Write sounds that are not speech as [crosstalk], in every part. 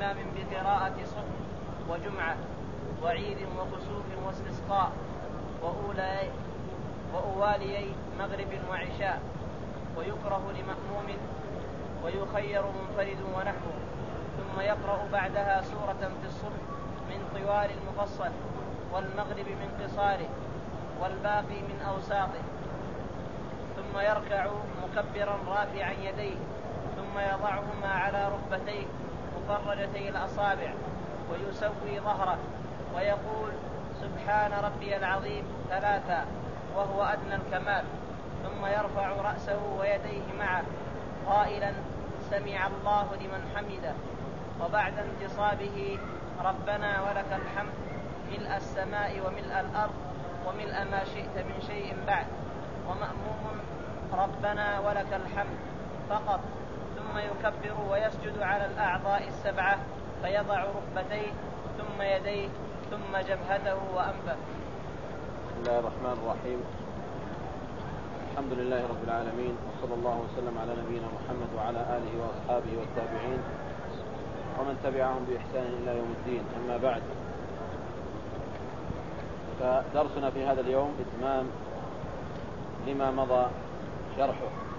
إمام بقراءة صبح وجمعة وعيد وكسوف واستسقاء وأولي وأواليي مغرب وعشاء ويكره لمأموم ويخير منفرد ونحوه ثم يقرأ بعدها سورة في الصبح من طوال المفصل والمغرب من قصاره والباقي من أوساطه ثم يركع مكبرا رافعا يديه ثم يضعهما على ركبتيه مفرجتي الأصابع ويسوي ظهره ويقول سبحان ربي العظيم ثلاثا وهو أدنى الكمال ثم يرفع رأسه ويديه معه قائلا سمع الله لمن حمده. وبعد انتصابه ربنا ولك الحمد ملء السماء وملء الأرض وملء ما شئت من شيء بعد. ومأموم ربنا ولك الحمد فقط. ثم يكبر ويسجد على الأعضاء السبعة فيضع ركبتيه ثم يديه ثم جبهته وأنفه. بسم الله الرحمن الرحيم. الحمد لله رب العالمين وصلى الله وسلم على نبينا محمد وعلى آله وأصحابه والتابعين ومن تبعهم بإحسان إلى يوم الدين أما بعد. فدرسنا في هذا اليوم إتمام لما مضى شرحه.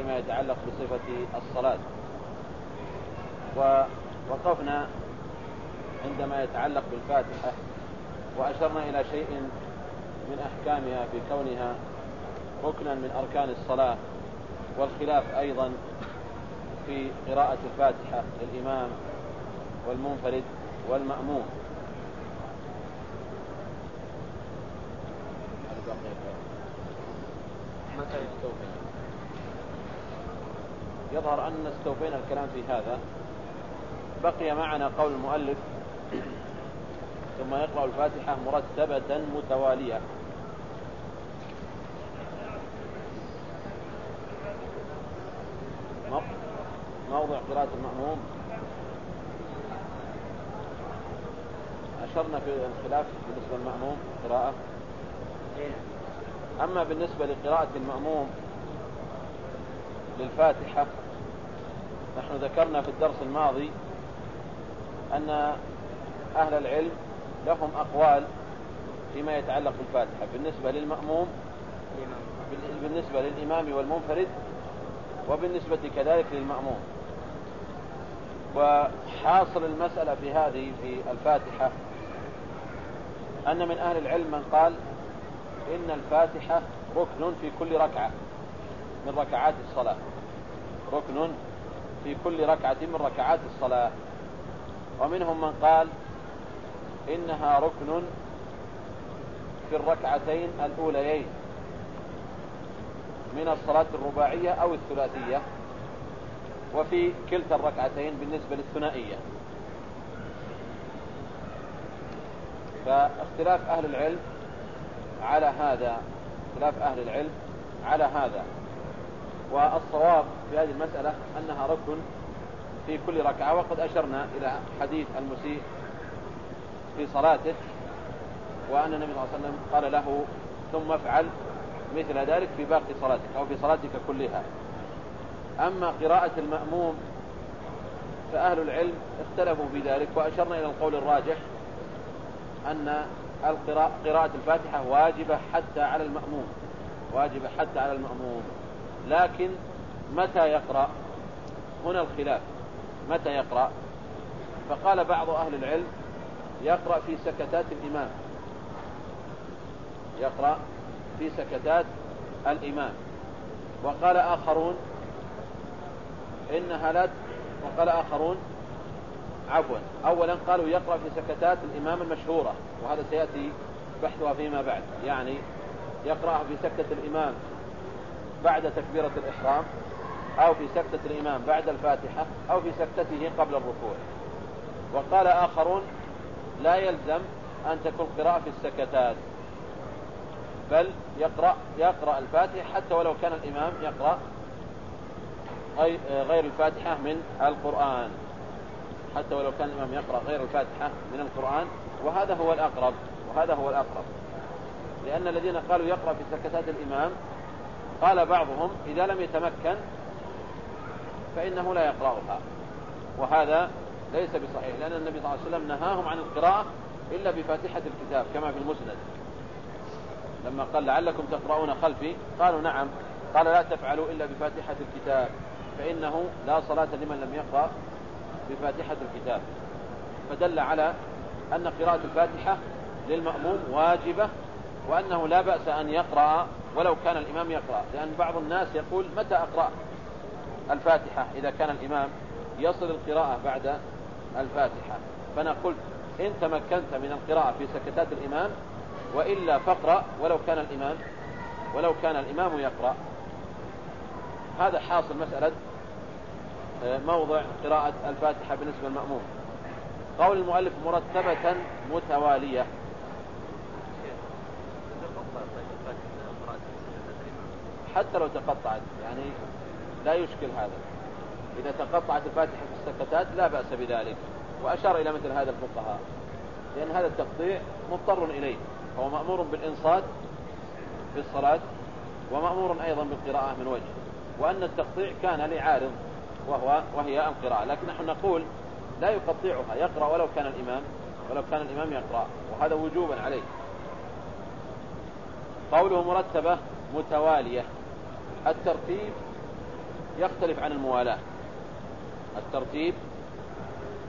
فيما يتعلق بصفة الصلاة. ووقفنا عندما يتعلق بالفاتحة وأشرنا إلى شيء من أحكامها في كونها ركنا من أركان الصلاة والخلاف أيضا في قراءة الفاتحة للإمام والمنفرد والمأموم. متى يستوفي يظهر أن استوفينا الكلام في هذا. بقي معنا قول المؤلف ثم يقرأ الفاتحة مرتبة متوالية. موضع قراءة المأموم. أشرنا في الخلاف بالنسبة للمأموم قراءة. أما بالنسبة لقراءة المأموم للفاتحة نحن ذكرنا في الدرس الماضي أن أهل العلم لهم أقوال فيما يتعلق بالفاتحة. بالنسبة للمأموم بالنسبة للإمام والمنفرد وبالنسبة كذلك للمأموم. وحاصل المسألة في هذه في الفاتحة أن من أهل العلم من قال إن الفاتحة ركن في كل ركعة. من ركعات الصلاة. ركن في كل ركعة من ركعات الصلاة. ومنهم من قال إنها ركن في الركعتين الأوليين من الصلاة الرباعية أو الثلاثية وفي كلتا الركعتين بالنسبة للثنائية. فاختلاف أهل العلم على هذا اختلاف أهل العلم على هذا. والصواب في هذه المسألة أنها ركن في كل ركعة وقد أشرنا إلى حديث المسيء في صلاته وأن النبي صلى الله عليه وسلم قال له ثم افعل مثل ذلك في باقي صلاتك أو في صلاتك كلها. أما قراءة المأموم فأهل العلم اختلفوا في ذلك وأشرنا إلى القول الراجح أن قراءة الفاتحة واجبة حتى على المأموم واجبة حتى على المأموم. لكن متى يقرأ؟ هنا الخلاف. متى يقرأ؟ فقال بعض أهل العلم يقرأ في سكتات الإمام. يقرأ في سكتات الإمام. وقال آخرون إنها لا وقال آخرون عفوا. أولا قالوا يقرأ في سكتات الإمام المشهورة وهذا سيأتي بحثها فيما بعد. يعني يقرأها في سكتة الإمام. بعد تكبيرة الإحرام أو في سكتة الإمام بعد الفاتحة أو في سكتته قبل الركوع. وقال آخرون لا يلزم أن تكون قراءة في السكتات بل يقرأ, يقرأ الفاتحة حتى ولو كان الإمام يقرأ غير الفاتحة من القرآن. حتى ولو كان الإمام يقرأ غير الفاتحة من القرآن. وهذا هو الأقرب وهذا هو الأقرب. لأن الذين قالوا يقرأ في سكتات الإمام قال بعضهم إذا لم يتمكن فإنه لا يقرأها. وهذا ليس بصحيح لأن النبي صلى الله عليه وسلم نهاهم عن القراءة إلا بفاتحة الكتاب كما في المسند. لما قال لعلكم تقرؤون خلفي قالوا نعم قال لا تفعلوا إلا بفاتحة الكتاب فإنه لا صلاة لمن لم يقرأ بفاتحة الكتاب. فدل على أن قراءة الفاتحة للمأموم واجبة وأنه لا بأس أن يقرأ ولو كان الإمام يقرأ لأن بعض الناس يقول متى أقرأ الفاتحة؟ إذا كان الإمام يصل القراءة بعد الفاتحة. فأنا قلت إن تمكنت من القراءة في سكتات الإمام وإلا فاقرأ ولو كان الإمام ولو كان الإمام يقرأ. هذا حاصل مسألة آه، موضع قراءة الفاتحة بالنسبة للمأموم قول المؤلف مرتبة متوالية. حتى لو تقطعت يعني لا يشكل هذا. إذا تقطعت الفاتحة في السكتات لا بأس بذلك وأشار إلى مثل هذا الفقهاء. لأن هذا التقطيع مضطر إليه هو مأمور بالإنصات في الصلاة ومأمور أيضا بالقراءة من وجه وأن التقطيع كان لعارض وهو وهي القراءة. لكن نحن نقول لا يقطعها يقرأ ولو كان الإمام ولو كان الإمام يقرأ وهذا وجوبا عليه. قوله مرتبة متوالية. الترتيب يختلف عن الموالاة. الترتيب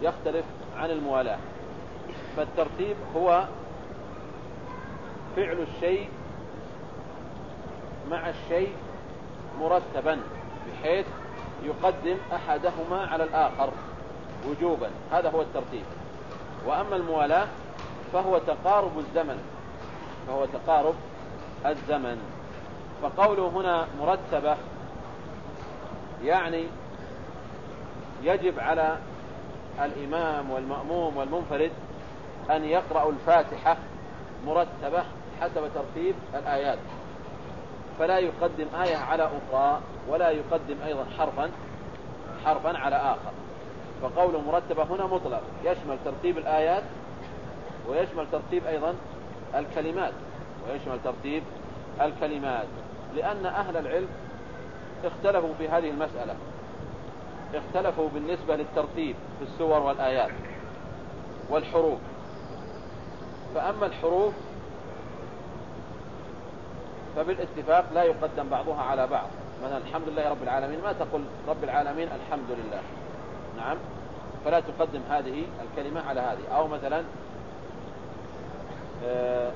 يختلف عن الموالاة. فالترتيب هو فعل الشيء مع الشيء مرتبا بحيث يقدم أحدهما على الآخر وجوبا. هذا هو الترتيب. وأما الموالاة فهو تقارب الزمن فهو تقارب الزمن. فقوله هنا مرتبة يعني يجب على الإمام والمأموم والمنفرد أن يقرأوا الفاتحة مرتبة حسب ترتيب الآيات. فلا يقدم آية على أخرى ولا يقدم أيضا حرفا حرفا على آخر. فقوله مرتبة هنا مطلق. يشمل ترتيب الآيات ويشمل ترتيب أيضا الكلمات. ويشمل ترتيب الكلمات. لأن أهل العلم اختلفوا في هذه المسألة. اختلفوا بالنسبة للترتيب في السور والآيات والحروف. فأما الحروف فبالاتفاق لا يقدم بعضها على بعض. مثلا الحمد لله رب العالمين ما تقول رب العالمين الحمد لله. نعم. فلا تقدم هذه الكلمة على هذه. أو مثلا آه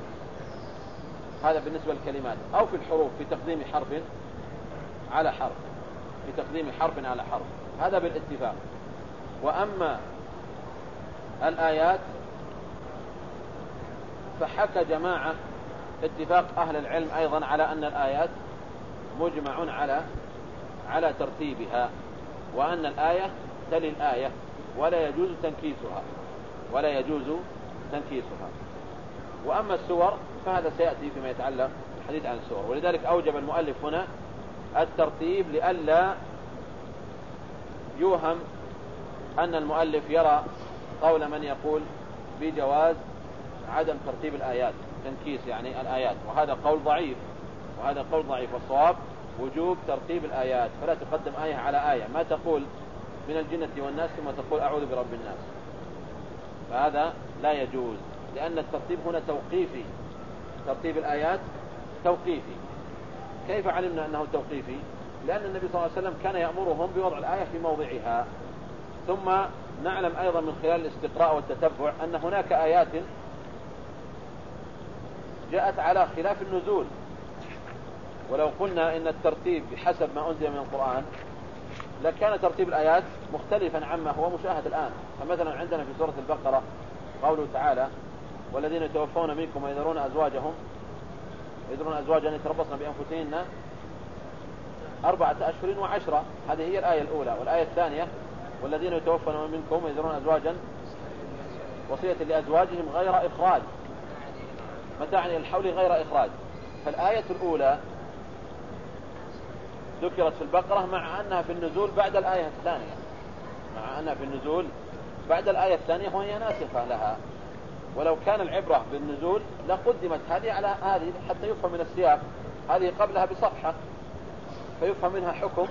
هذا بالنسبة للكلمات. أو في الحروف في تقديم حرف على حرف. في تقديم حرف على حرف. هذا بالاتفاق. وأما الآيات فحكى جماعة اتفاق أهل العلم أيضا على أن الآيات مجمع على على ترتيبها وأن الآية تلي الآية ولا يجوز تنكيسها. ولا يجوز تنكيسها. وأما السور فهذا سيأتي فيما يتعلق الحديث عن السور. ولذلك أوجب المؤلف هنا الترتيب لئلا يوهم أن المؤلف يرى قول من يقول بجواز عدم ترتيب الآيات تنكيس يعني الآيات. وهذا قول ضعيف وهذا قول ضعيف. والصواب وجوب ترتيب الآيات. فلا تقدم آية على آية. ما تقول من الجنة والناس ثم تقول أعوذ برب الناس. فهذا لا يجوز. لأن الترتيب هنا توقيفي. ترتيب الآيات توقيفي. كيف علمنا أنه توقيفي؟ لأن النبي صلى الله عليه وسلم كان يأمرهم بوضع الآية في موضعها. ثم نعلم أيضا من خلال الاستقراء والتتبع أن هناك آيات جاءت على خلاف النزول. ولو قلنا إن الترتيب بحسب ما أنزل من القرآن لكان ترتيب الآيات مختلفا عما هو مشاهد الآن. فمثلا عندنا في سورة البقرة قوله تعالى والذين يتوفون منكم ويذرون أزواجهم يدرون أزواجا يتربصن بأنفسهن أربعة أشهر وعشرة. هذه هي الآية الأولى. والآية الثانية والذين يتوفون منكم يدرون أزواجا وصية لأزواجهم غير إخراج متاعا إلى الحول غير إخراج. فالآية الأولى ذكرت في البقرة مع أنها في النزول بعد الآية الثانية. مع أنها في النزول بعد الآية الثانية وهي ناسخة لها. ولو كان العبرة بالنزول لقدمت هذه على هذه حتى يفهم من السياق هذه قبلها بصفحة فيفهم منها حكم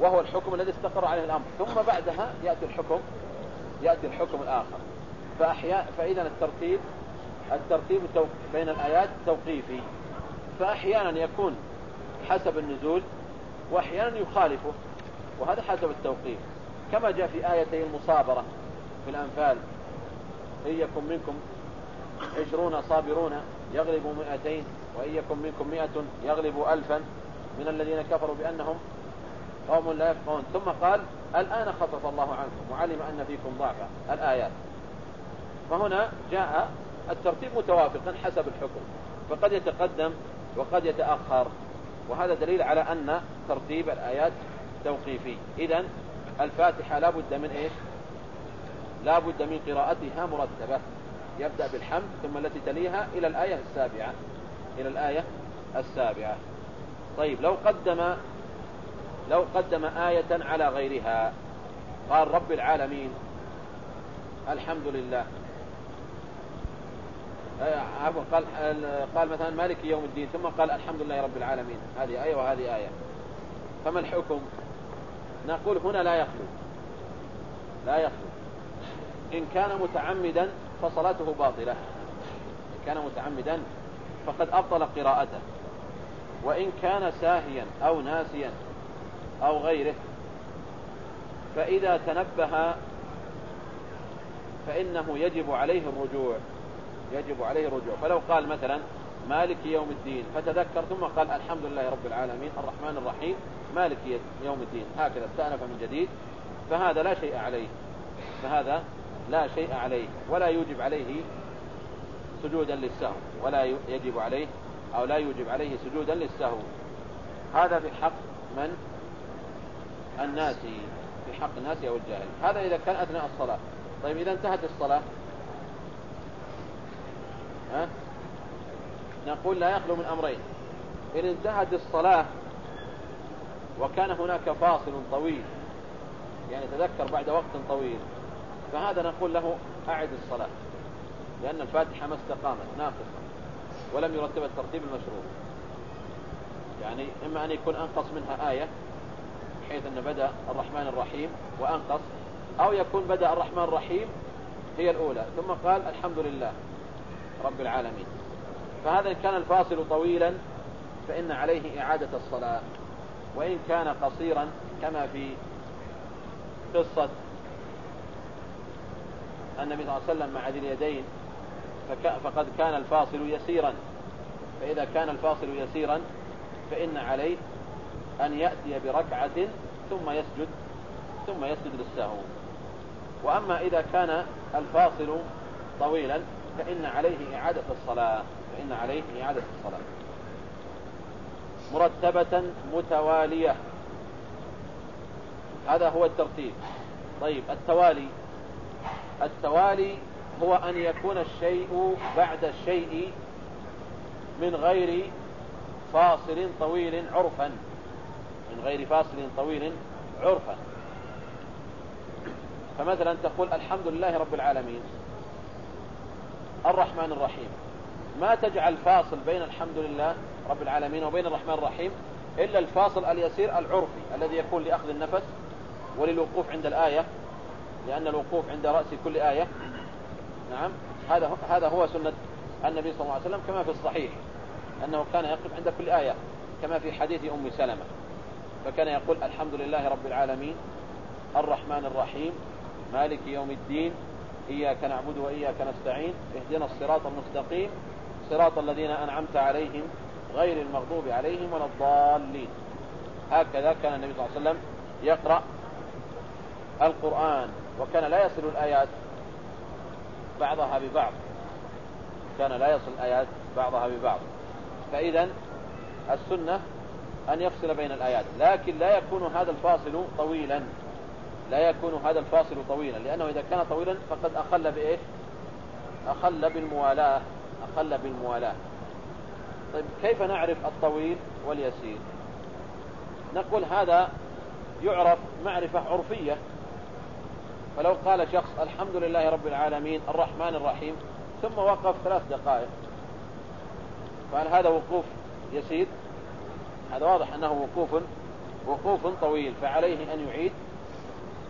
وهو الحكم الذي استقر عليه الأمر. ثم بعدها يأتي الحكم يأتي الحكم الآخر. فأحياء فإذا الترتيب الترتيب بين الآيات توقيفي. فأحيانا يكون حسب النزول وأحيانا يخالفه وهذا حسب التوقيف. كما جاء في آيتي المصابرة في الأنفال. إن يكن منكم عشرون صابرون يغلبوا مئتين وإن يكن منكم مئة يغلبوا ألفا. من الذين كفروا بأنهم قوم لا يفقهون. ثم قال الآن خفف الله عنكم وعلم أن فيكم ضعفا. الآيات. فهنا جاء الترتيب متوافقا حسب الحكم. فقد يتقدم وقد يتأخر. وهذا دليل على أن ترتيب الآيات توقيفي. إذا الفاتحة لا بد من إيش؟ لا بد من قراءتها مرتبة. يبدأ بالحمد ثم التي تليها إلى الآية السابعة. إلى الآية السابعة. طيب لو قدم لو قدم آية على غيرها قال رب العالمين الحمد لله. آه، قال قال مثلا مالك يوم الدين ثم قال الحمد لله رب العالمين. هذه آية وهذه آية. فما الحكم؟ نقول هنا لا يخلو. لا يخلو. إن كان متعمدا فصلاته باطلة. إن كان متعمدا فقد أبطل قراءته. وإن كان ساهيا أو ناسيا أو غيره فإذا تنبه فإنه يجب عليه الرجوع يجب عليه الرجوع. فلو قال مثلا مالك يوم الدين فتذكر ثم قال الحمد لله رب العالمين الرحمن الرحيم مالك يوم الدين هكذا استأنف من جديد فهذا لا شيء عليه. فهذا لا شيء عليه ولا يوجب عليه سجودا للسهو ولا يجب عليه أو لا يوجب عليه سجودا للسهو. هذا في حق من؟ الناس في حق الناس أو الجاهل. هذا إذا كان أثناء الصلاة. طيب إذا انتهت الصلاة ها؟ نقول لا يخلو من أمرين. إن انتهت الصلاة وكان هناك فاصل طويل يعني تذكر بعد وقت طويل فهذا نقول له أعد الصلاة لأن الفاتحة ما استقامت ناقصة ولم يرتب الترتيب المشروع. يعني إما أن يكون أنقص منها آية بحيث أن بدأ الرحمن الرحيم وأنقص أو يكون بدأ الرحمن الرحيم هي الأولى. ثم قال الحمد لله رب العالمين. فهذا إن كان الفاصل طويلا فإن عليه إعادة الصلاة. وإن كان قصيرا كما في قصة النبي صلى الله عليه وسلم مع ذي اليدين فقد كان الفاصل يسيرا. فإذا كان الفاصل يسيرا فإن عليه أن يأتي بركعة ثم يسجد ثم يسجد للسهو. وأما إذا كان الفاصل طويلا فإن عليه إعادة الصلاة فإن عليه إعادة الصلاة. مرتبة متوالية. هذا هو الترتيب. طيب التوالي. التوالي هو أن يكون الشيء بعد الشيء من غير فاصل طويل عرفا. من غير فاصل طويل عرفا. فمثلا تقول الحمد لله رب العالمين الرحمن الرحيم. ما تجعل فاصل بين الحمد لله رب العالمين وبين الرحمن الرحيم إلا الفاصل اليسير العرفي الذي يكون لأخذ النفس وللوقوف عند الآية لأن الوقوف عند رأس كل آية. نعم. هذا هذا هو سنة النبي صلى الله عليه وسلم كما في الصحيح أنه كان يقف عند كل آية كما في حديث أم سلمة. فكان يقول الحمد لله رب العالمين الرحمن الرحيم مالك يوم الدين إياك نعبد وإياك نستعين اهدنا الصراط المستقيم صراط الذين أنعمت عليهم غير المغضوب عليهم ولا الضالين. هكذا كان النبي صلى الله عليه وسلم يقرأ القرآن. وكان لا يصل الآيات بعضها ببعض. كان لا يصل الآيات بعضها ببعض. فإذا السنة أن يفصل بين الآيات لكن لا يكون هذا الفاصل طويلا. لا يكون هذا الفاصل طويلا لأنه إذا كان طويلا فقد أخل بإيش؟ أخل بالموالاة أخل بالموالاة. طيب كيف نعرف الطويل واليسير؟ نقول هذا يعرف معرفة عرفية. فلو قال شخص الحمد لله رب العالمين الرحمن الرحيم ثم وقف ثلاث دقائق. فهل هذا وقوف يسير؟ هذا واضح أنه وقوف وقوف طويل. فعليه أن يعيد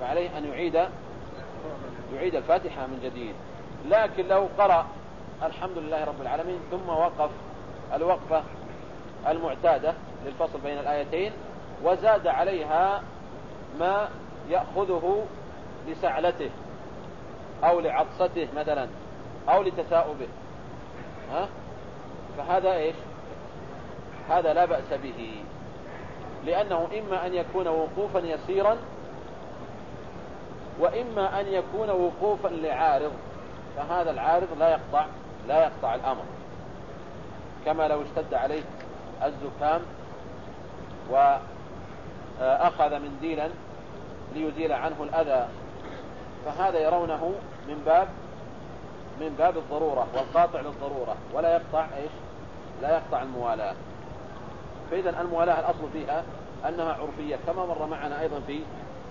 فعليه أن يعيد يعيد الفاتحة من جديد. لكن لو قرأ الحمد لله رب العالمين ثم وقف الوقفة المعتادة للفصل بين الآيتين وزاد عليها ما يأخذه لسعلته أو لعطسته مثلا أو لتثاؤبه. ها؟ فهذا إيش؟ هذا لا بأس به. لأنه إما أن يكون وقوفا يسيرا وإما أن يكون وقوفا لعارض. فهذا العارض لا يقطع لا يقطع الأمر. كما لو اشتد عليه الزكام وأخذ منديلا ليزيل عنه الأذى. فهذا يرونه من باب من باب الضرورة والقاطع للضرورة ولا يقطع إيش؟ لا يقطع الموالاة. فإذا الموالاة الأصل فيها أنها عرفية كما مر معنا أيضا في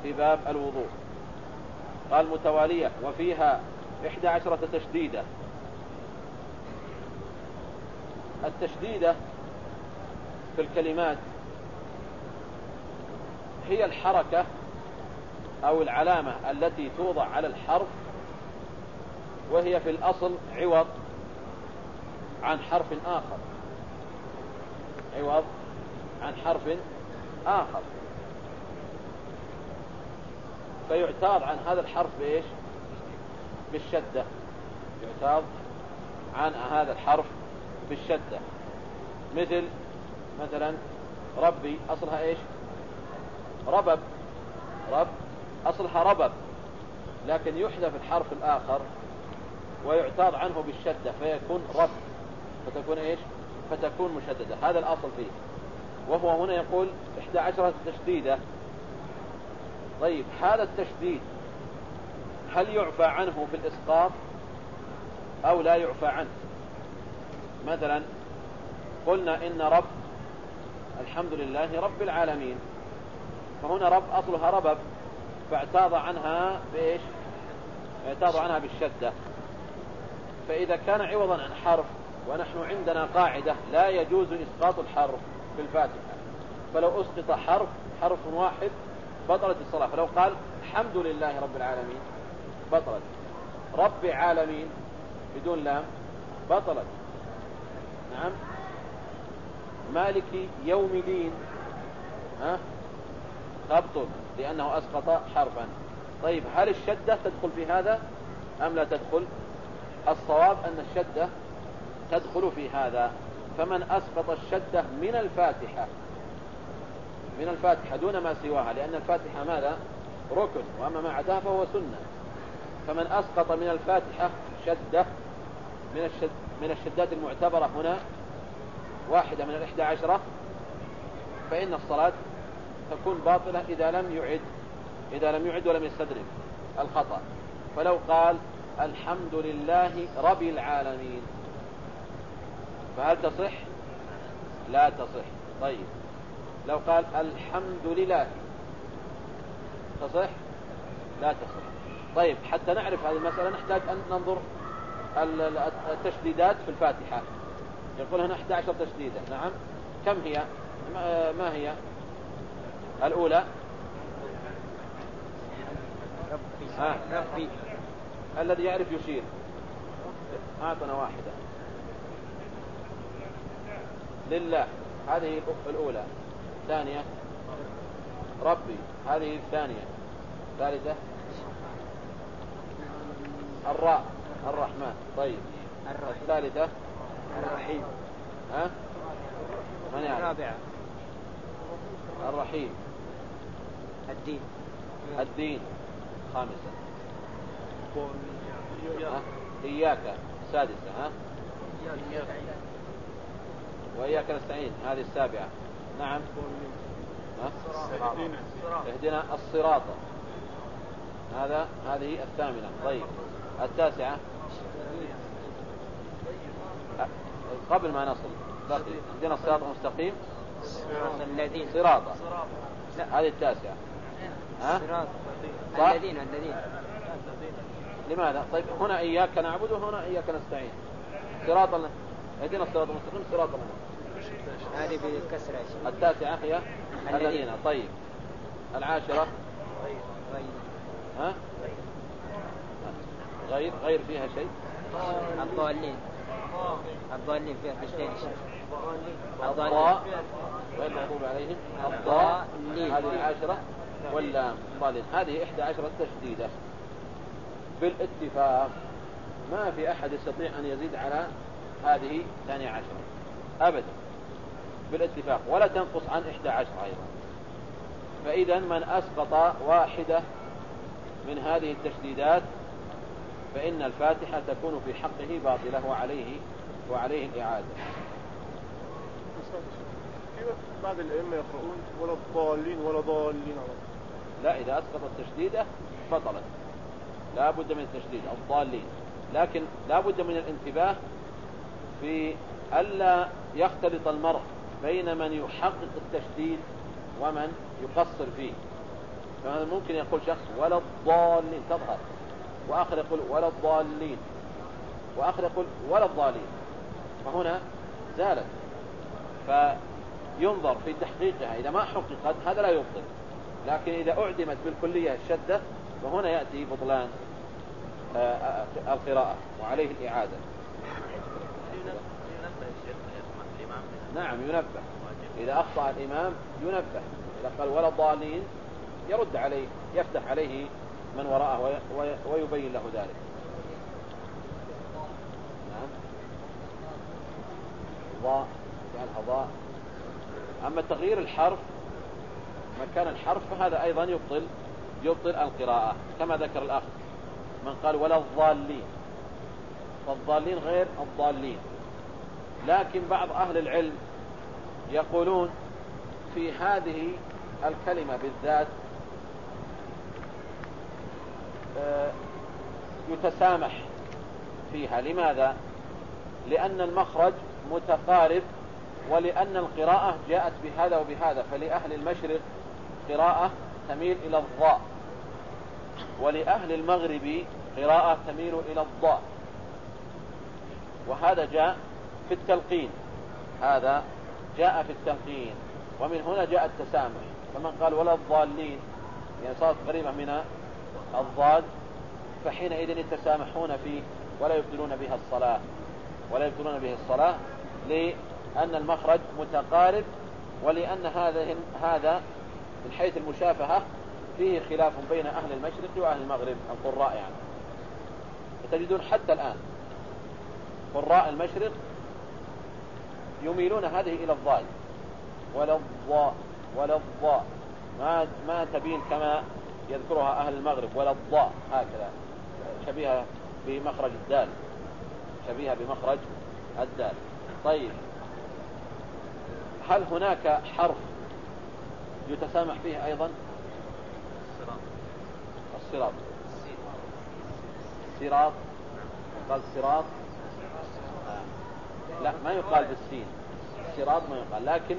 في باب الوضوء. قال متوالية وفيها إحدى عشرة تشديدة. التشديدة في الكلمات هي الحركة أو العلامة التي توضع على الحرف وهي في الأصل عوض عن حرف آخر. عوض عن حرف آخر. فيعتاض عن هذا الحرف بإيش؟ بالشدة. يعتاض عن هذا الحرف بالشدة. مثل مثلا ربي أصلها إيش؟ ربب. رب أصلها ربب لكن يحذف الحرف الآخر ويعتاض عنه بالشدة فيكون رب فتكون إيش؟ فتكون مشددة هذا الأصل فيه. وهو هنا يقول 11 تشديدة. طيب هذا التشديد هل يعفى عنه في الإسقاط؟ أو لا يعفى عنه؟ مثلا قلنا إن رب الحمد لله رب العالمين. فهنا رب أصلها ربب. فاعتاض عنها بإيش؟ اعتاض عنها بالشدة. فإذا كان عوضا عن حرف ونحن عندنا قاعدة لا يجوز إسقاط الحرف في الفاتحة. فلو أسقط حرف حرف واحد بطلت الصلاة. فلو قال الحمد لله رب العالمين بطلت. رب عالمين بدون لام بطلت. نعم. مالك يوم دين ها؟ تبطل لأنه أسقط حرفا. طيب هل الشدة تدخل في هذا أم لا تدخل؟ الصواب أن الشدة تدخل في هذا. فمن أسقط الشدة من الفاتحة من الفاتحة دون ما سواها لأن الفاتحة ماذا؟ ركن وأما ما عداها فهو سنة. فمن أسقط من الفاتحة شدة من, الشد من الشدات المعتبرة هنا واحدة من الإحدى عشرة فإن الصلاة تكون باطلة إذا لم يعد إذا لم يعد ولم يستدرك الخطأ. فلو قال الحمد لله رب العالمين. فهل تصح؟ لا تصح. طيب. لو قال الحمد لله تصح؟ لا تصح. طيب حتى نعرف هذه المسألة نحتاج أن ننظر التشديدات في الفاتحة. يقول هنا 11 تشديدة نعم. كم هي؟ ما هي؟ الأولى؟ ربي ربي. الذي يعرف يشير. أعطنا واحدة. لله هذه الأولى. ثانية. ربي هذه الثانية. ثالثة. الراء الرحمن. طيب. الثالثة الرحيم. ها؟ من يعرف الرابعة. الرحيم. الدين. الدين. خامسة إياك. سادسة ها؟ وإياك نستعين. هذه السابعة. نعم. اهدنا. الصراط. هذا هذه الثامنة. طيب. التاسعة. قبل ما نصل. اهدنا الصراط المستقيم الذين. صراطا لا هذه التاسعة. ها؟ الذين الذين. لماذا؟ طيب هنا إياك نعبد وهنا إياك نستعين. صراط اهدنا الصراط المستقيم صراط الله. هذه بالكسرة التاسعة هي الذين. طيب. العاشرة؟ ها؟ غير غير فيها شيء؟ الضالين. الضالين فيها حاجتين الضاء غير المغضوب عليهم. الضاء هذه العاشرة. واللام الضالين هذه إحدى عشرة تشديدة. بالاتفاق ما في أحد يستطيع أن يزيد على هذه ثانية عشرة. أبدا. بالاتفاق. ولا تنقص عن إحدى عشرة أيضا. فإذا من أسقط واحدة من هذه التشديدات فإن الفاتحة تكون في حقه باطلة وعليه وعليه الإعادة. بعض الأئمة يقرؤون ولا الضالين ولا ضالين لا إذا أسقط التشديدة بطلت لا بد من التشديد الضالين. لكن لا بد من الانتباه في ألا يختلط المرء بين من يحقق التشديد ومن يقصر فيه. فهذا ممكن يقول شخص ولا الضالين. تظهر. وآخر يقول ولا الضالين. وآخر يقول ولا الضالين. فهنا زالت. فينظر في تحقيقها إذا ما حققت هذا لا يبطل. لكن إذا أعدمت بالكلية الشدة فهنا يأتي بطلان آه، القراءة وعليه الإعادة. نعم ينبه. إذا أخطأ الإمام ينبه. إذا قال ولا الضالين يرد عليه يفتح عليه من وراءه ويبين له ذلك. نعم. ضاء جعلها ضاء أما تغيير الحرف مكان الحرف فهذا أيضا يبطل يبطل القراءة كما ذكر الأخ من قال ولا الضالين. فالضالين غير الضالين. لكن بعض أهل العلم يقولون في هذه الكلمة بالذات آه، يتسامح فيها. لماذا؟ لأن المخرج متقارب ولأن القراءة جاءت بهذا وبهذا. فلأهل المشرق قراءة تميل إلى الضاء. ولأهل المغرب قراءة تميل إلى الضاء. وهذا جاء في التلقين. هذا جاء في التلقين. ومن هنا جاء التسامح. فمن قال ولا الضالين يعني صارت قريبة من الضاد فحينئذ يتسامحون فيه ولا يبدلون بها الصلاة. ولا يبدلون به الصلاة لأن المخرج متقارب ولأن هذا هذا من حيث المشافهة فيه خلاف بين أهل المشرق وأهل المغرب القراء يعني. فتجدون حتى الآن قراء المشرق يميلون هذه إلى الضاد ولا الضاء ولا الضاء ما ما تبين كما يذكرها أهل المغرب. ولا الضاء هكذا. شبيهة بمخرج الدال. شبيهة بمخرج الدال. طيب. هل هناك حرف يتسامح فيه أيضا؟ الصراط. الصراط. قال صراط. لا ما يقال بالسين الصراط ما يقال لكن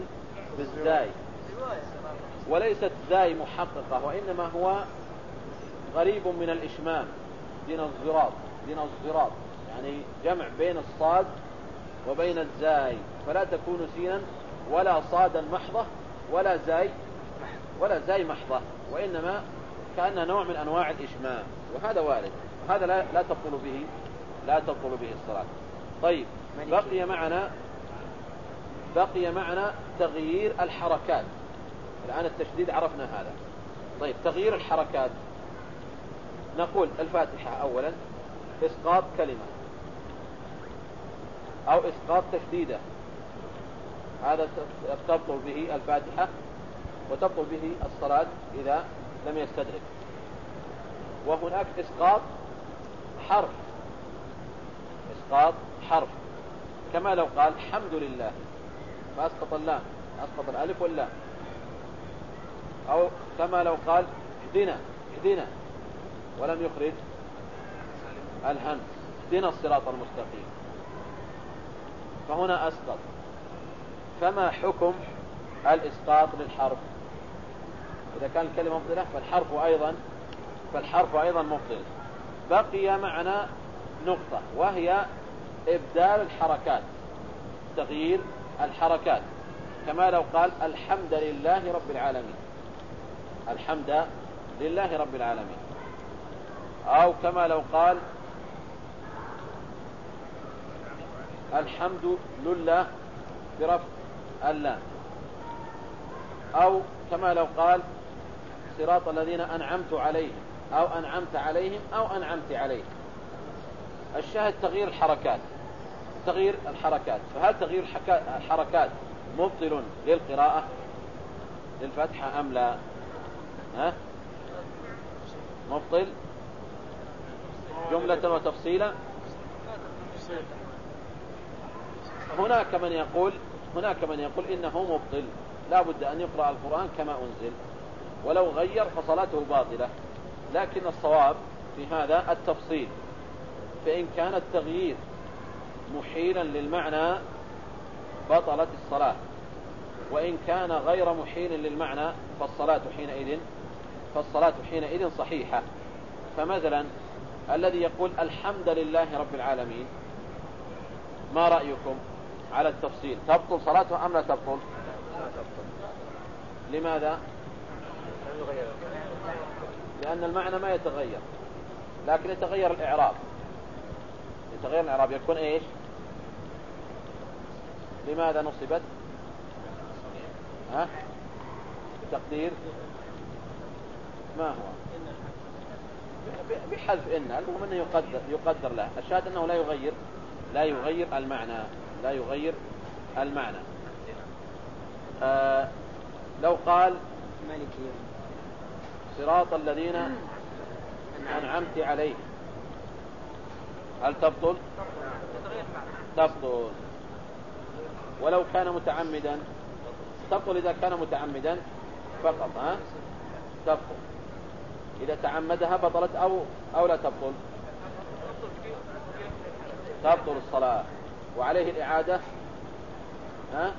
بالزاي. وليست زاي محققة وإنما هو قريب من الإشمام. دين الزراط. دين الزراط. يعني جمع بين الصاد وبين الزاي. فلا تكون سينا ولا صادا محضة ولا زاي. ولا زاي محضة وإنما كأنها نوع من أنواع الإشمام وهذا وارد. هذا لا, لا تبطل به لا تبطل به الصلاة. طيب بقي معنا بقي معنا تغيير الحركات. الآن التشديد عرفنا هذا. طيب تغيير الحركات. نقول الفاتحة أولا إسقاط كلمة. أو إسقاط تشديدة. هذا تبطل به الفاتحة. وتبطل به الصلاة إذا لم يستدرك. وهناك إسقاط حرف. إسقاط حرف. كما لو قال الحمد لله. فأسقط اللام. أسقط الألف واللام. أو كما لو قال اهدنا اهدنا. ولم يخرج الهمز اهدنا الصراط المستقيم. فهنا أسقط. فما حكم الإسقاط للحرف؟ إذا كان الكلمة مبطلة فالحرف أيضا فالحرف أيضا مبطل بقي معنا نقطة وهي إبدال الحركات تغيير الحركات. كما لو قال الحمد لله رب العالمين. الحمد لله رب العالمين. أو كما لو قال الحمد لله برفع اللام أو كما لو قال صراط الذين أنعمت عليهم أو أنعمت عليهم أو أنعمت عليهم. الشاهد تغيير الحركات تغيير الحركات. فهل تغيير الحركات مبطل للقراءة للفتحة أم لا؟ ها؟ مبطل؟ جملة وتفصيلا؟ هناك من يقول هناك من يقول إنه مبطل. لا بد أن يقرأ القرآن كما أنزل. ولو غير فصلاته باطلة لكن الصواب في هذا التفصيل. فإن كان التغيير محيلا للمعنى بطلت الصلاة. وإن كان غير محيل للمعنى فالصلاة حينئذ فالصلاة حينئذ صحيحة. فمثلا الذي يقول الحمد لله رب العالمين ما رأيكم على التفصيل؟ تبطل صلاته أم لا تبطل. لماذا؟ لأن المعنى ما يتغير لكن يتغير الإعراب. يتغير الإعراب يكون إيش؟ لماذا نصبت؟ ها؟ تقدير. ما هو؟ بحذف إن المهم أنه يقدر, يقدر له. الشاهد أنه لا يغير لا يغير المعنى لا يغير المعنى. آه لو قال مالك صراط الذين أنعمت عليهم. هل تبطل تبطل ولو كان متعمدا تبطل إذا كان متعمدا. فقط ها؟ تبطل إذا تعمدها بطلت أو أو لا تبطل تبطل الصلاة. وعليه الإعادة ها؟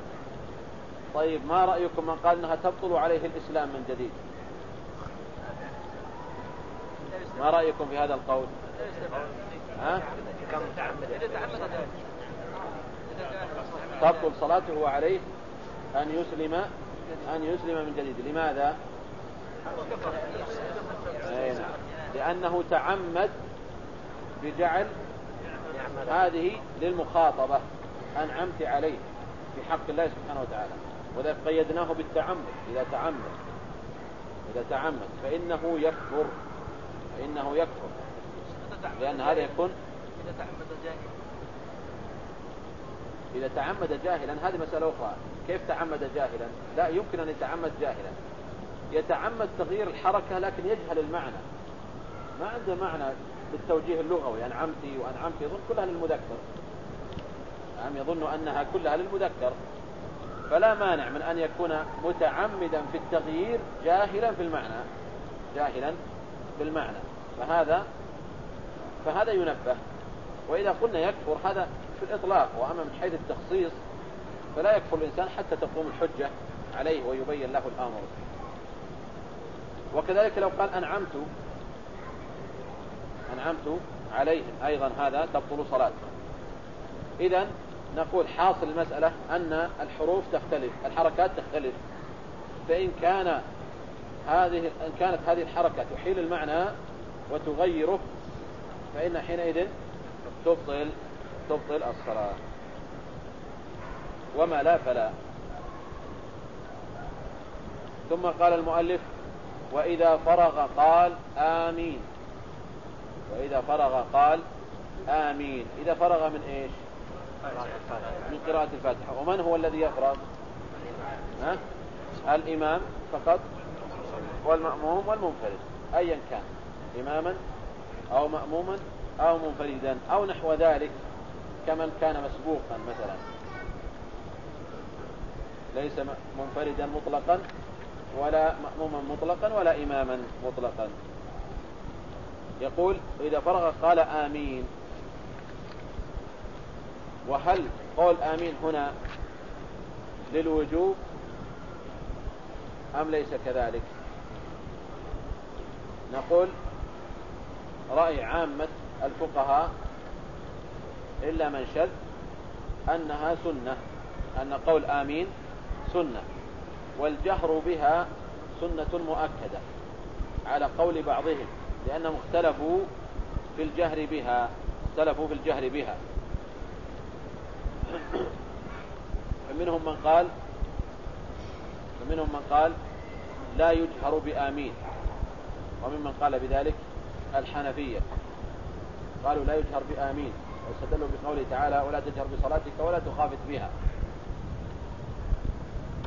طيب ما رأيكم من قال أنها تبطل عليه الإسلام من جديد؟ ما رأيكم في هذا القول؟ ها؟ تبطل صلاته عليه أن يسلم أن يسلم من جديد. لماذا؟ نعم. لأنه تعمد بجعل هذه للمخاطبة أنعمت عليه في حق الله سبحانه وتعالى. وذلك قيدناه بالتعمد إذا تعمد. إذا تعمد فإنه يكفر. فإنه يكفر. لأن هذا يكون إذا تعمد جاهلا. إذا تعمد جاهلا هذه مسألة أخرى. كيف تعمد جاهلا؟ لا يمكن أن يتعمد جاهلا. يتعمد تغيير الحركة لكن يجهل المعنى. ما عنده معنى بالتوجيه اللغوي. أنعمتي وأنعمتي يظن كلها للمذكر. نعم يظن أنها كلها للمذكر. فلا مانع من أن يكون متعمدا في التغيير جاهلا في المعنى. جاهلا في المعنى. فهذا فهذا ينبه. وإذا قلنا يكفر هذا في الإطلاق وأما من حيث التخصيص فلا يكفر الإنسان حتى تقوم الحجة عليه ويبين له الأمر. وكذلك لو قال أنعمت أنعمت عليهم أيضا هذا تبطل صلاته. إذا نقول حاصل المسألة أن الحروف تختلف الحركات تختلف. فإن كان هذه إن كانت هذه الحركة تحيل المعنى وتغيره فإن حينئذ تبطل تبطل الصلاة وما لا فلا. ثم قال المؤلف وإذا فرغ قال آمين. وإذا فرغ قال آمين. إذا فرغ من إيش؟ من قراءة الفاتحة. ومن هو الذي يفرغ ها؟ الإمام فقط والمأموم والمنفرد أيا كان. إماما أو مأموما أو منفردا أو نحو ذلك كمن كان مسبوقا مثلا. ليس منفردا مطلقا ولا مأموما مطلقا ولا إماما مطلقا. يقول إذا فرغ قال آمين. وهل قول آمين هنا للوجوب أم ليس كذلك؟ نقول رأي عامة الفقهاء إلا من شذ أنها سنة أن قول آمين سنة والجهر بها سنة مؤكدة على قول بعضهم لأنهم اختلفوا في الجهر بها اختلفوا في الجهر بها. فمنهم من قال فمنهم من قال لا يجهر بآمين وممن قال بذلك الحنفية. قالوا لا يجهر بآمين. واستدلوا بقوله تعالى ولا تجهر بصلاتك ولا تخافت بها.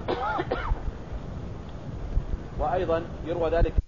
[coughs] وأيضا يروى ذلك